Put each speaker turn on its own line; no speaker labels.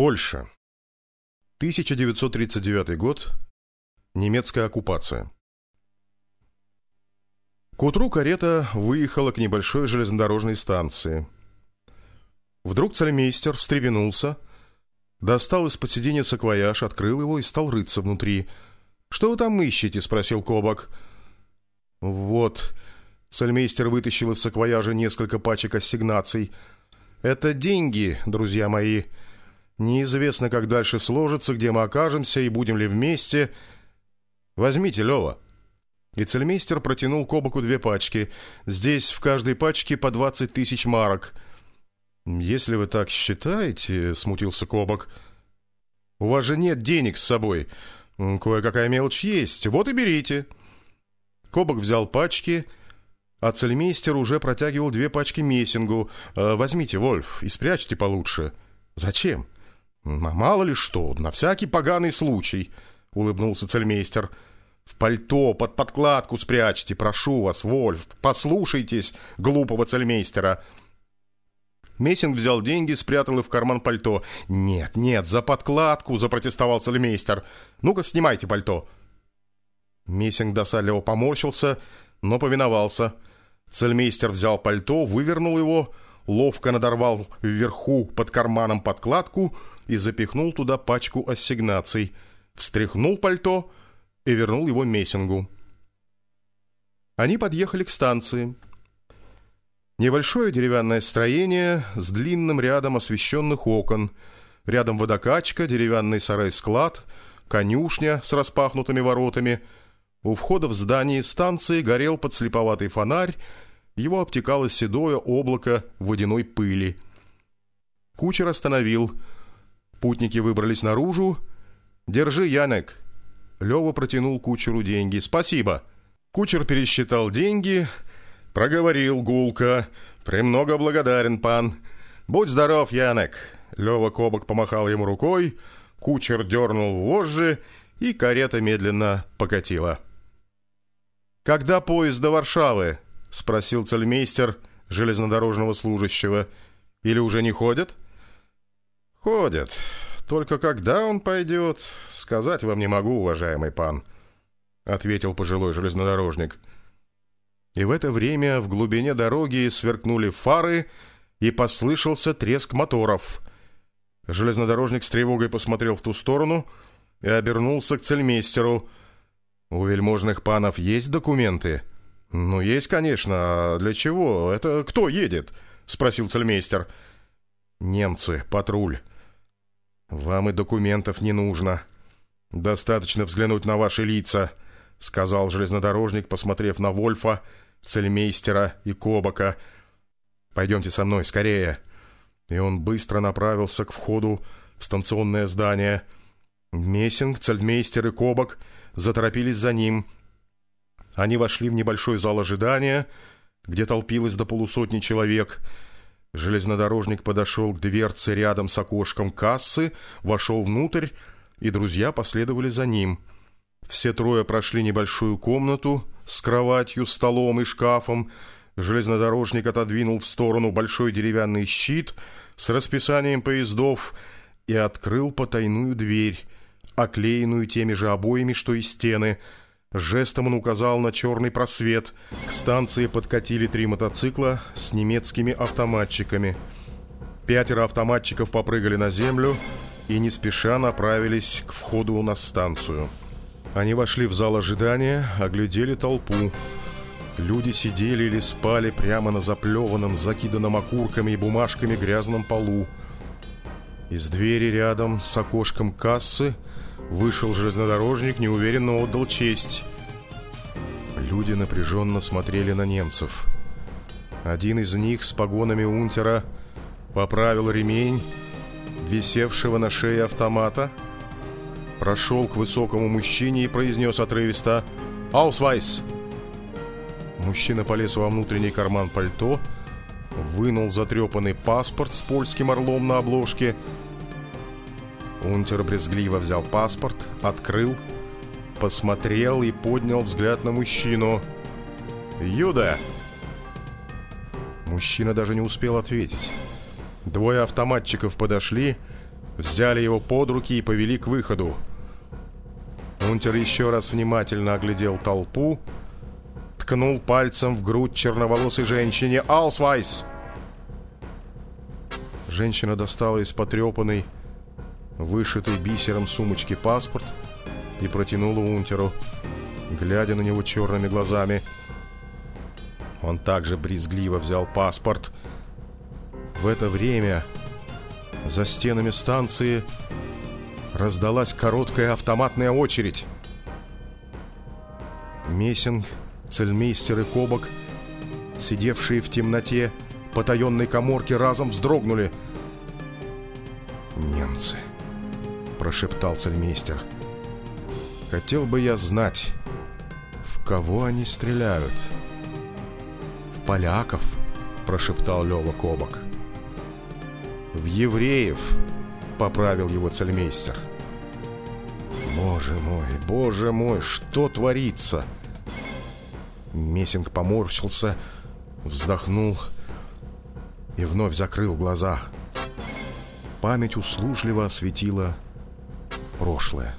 Польша. 1939 год. Немецкая оккупация. К утру карета выехала к небольшой железнодорожной станции. Вдруг цельмейстер встрепенулся, достал из-под сиденья саквояж, открыл его и стал рыться внутри. «Что вы там ищете?» — спросил Кобак. «Вот». Цельмейстер вытащил из саквояжа несколько пачек ассигнаций. «Это деньги, друзья мои. Неизвестно, как дальше сложится, где мы окажемся и будем ли вместе. Возьмите, Лева». И цельмейстер протянул Кобаку две пачки. Здесь в каждой пачке по двадцать тысяч марок. «Если вы так считаете», — смутился Кобак, — «у вас же нет денег с собой. Кое-какая мелочь есть. Вот и берите». Кобак взял пачки, а цельмейстер уже протягивал две пачки мессингу. «Э, «Возьмите, Вольф, и спрячьте получше». «Зачем?» «Мало ли что, на всякий поганый случай», — улыбнулся. «Цельмейстер». В пальто под подкладку спрячьте, прошу вас, Вольф. Послушайтесь глупого цельмейстера. Мессинг взял деньги, спрятал их в карман пальто. «Нет, нет, за подкладку!» – запротестовал цельмейстер. «Ну-ка, снимайте пальто!» Мессинг досадливо поморщился, но повиновался. Цельмейстер взял пальто, вывернул его, ловко надорвал вверху под карманом подкладку и запихнул туда пачку ассигнаций. Встряхнул пальто – и вернул его Мессингу. Они подъехали к станции. Небольшое деревянное строение с длинным рядом освещенных окон. Рядом водокачка, деревянный сарай-склад, конюшня с распахнутыми воротами. У входа в здание станции горел подслеповатый фонарь, его обтекало седое облако водяной пыли. Кучер остановил. Путники выбрались наружу. «Держи, Янек!» Лева протянул кучеру деньги. «Спасибо». Кучер пересчитал деньги, проговорил гулко. «Премного благодарен, пан». «Будь здоров, Янек». Лева Кобок помахал ему рукой, кучер дернул вожжи, и карета медленно покатила. «Когда поезд до Варшавы?» — спросил цельмейстер железнодорожного служащего. «Или уже не ходят?» «Ходят. Только когда он пойдет, сказать вам не могу, уважаемый пан», — ответил пожилой железнодорожник. И в это время в глубине дороги сверкнули фары, и послышался треск моторов. Железнодорожник с тревогой посмотрел в ту сторону и обернулся к цельмейстеру. «У вельможных панов есть документы?» «Ну, есть, конечно. А для чего? Это кто едет?» — спросил цельмейстер. «Немцы, патруль». «Вам и документов не нужно. Достаточно взглянуть на ваши лица», — сказал железнодорожник, посмотрев на Вольфа, цельмейстера и Кобака. «Пойдемте со мной, скорее». И он быстро направился к входу в станционное здание. Мессинг, цельмейстер и Кобак заторопились за ним. Они вошли в небольшой зал ожидания, где толпилось до полусотни человек — Железнодорожник подошел к дверце рядом с окошком кассы, вошел внутрь, и друзья последовали за ним. Все трое прошли небольшую комнату с кроватью, столом и шкафом. Железнодорожник отодвинул в сторону большой деревянный щит с расписанием поездов и открыл потайную дверь, оклеенную теми же обоями, что и стены – Жестом он указал на черный просвет. К станции подкатили три мотоцикла с немецкими автоматчиками. Пятеро автоматчиков попрыгали на землю и не спеша направились к входу на станцию. Они вошли в зал ожидания, оглядели толпу. Люди сидели или спали прямо на заплеванном, закиданном окурками и бумажками грязном полу. Из двери рядом с окошком кассы – Вышел железнодорожник, неуверенно отдал честь. Люди напряженно смотрели на немцев. Один из них с погонами унтера поправил ремень, висевшего на шее автомата, прошел к высокому мужчине и произнес отрывисто «Аусвайс!». Мужчина полез во внутренний карман пальто, вынул затрепанный паспорт с польским орлом на обложке – Унтер брезгливо взял паспорт, открыл, посмотрел и поднял взгляд на мужчину. «Юда!» Мужчина даже не успел ответить. Двое автоматчиков подошли, взяли его под руки и повели к выходу. Унтер еще раз внимательно оглядел толпу, ткнул пальцем в грудь черноволосой женщине «Аусвайс!». Женщина достала из потрепанной, вышитой бисером сумочки паспорт и протянула Унтеру, глядя на него черными глазами. Он также брезгливо взял паспорт. В это время за стенами станции раздалась короткая автоматная очередь. Мессинг, цельмейстер и Кобок, сидевшие в темноте потаенной коморки, разом вздрогнули. Прошептал цельмейстер. «Хотел бы я знать, в кого они стреляют». «В поляков», — прошептал Лёва Кобок. «В евреев», — поправил его цельмейстер. «Боже мой, боже мой, что творится?» Мессинг поморщился, вздохнул и вновь закрыл глаза. Память услужливо осветила прошлое.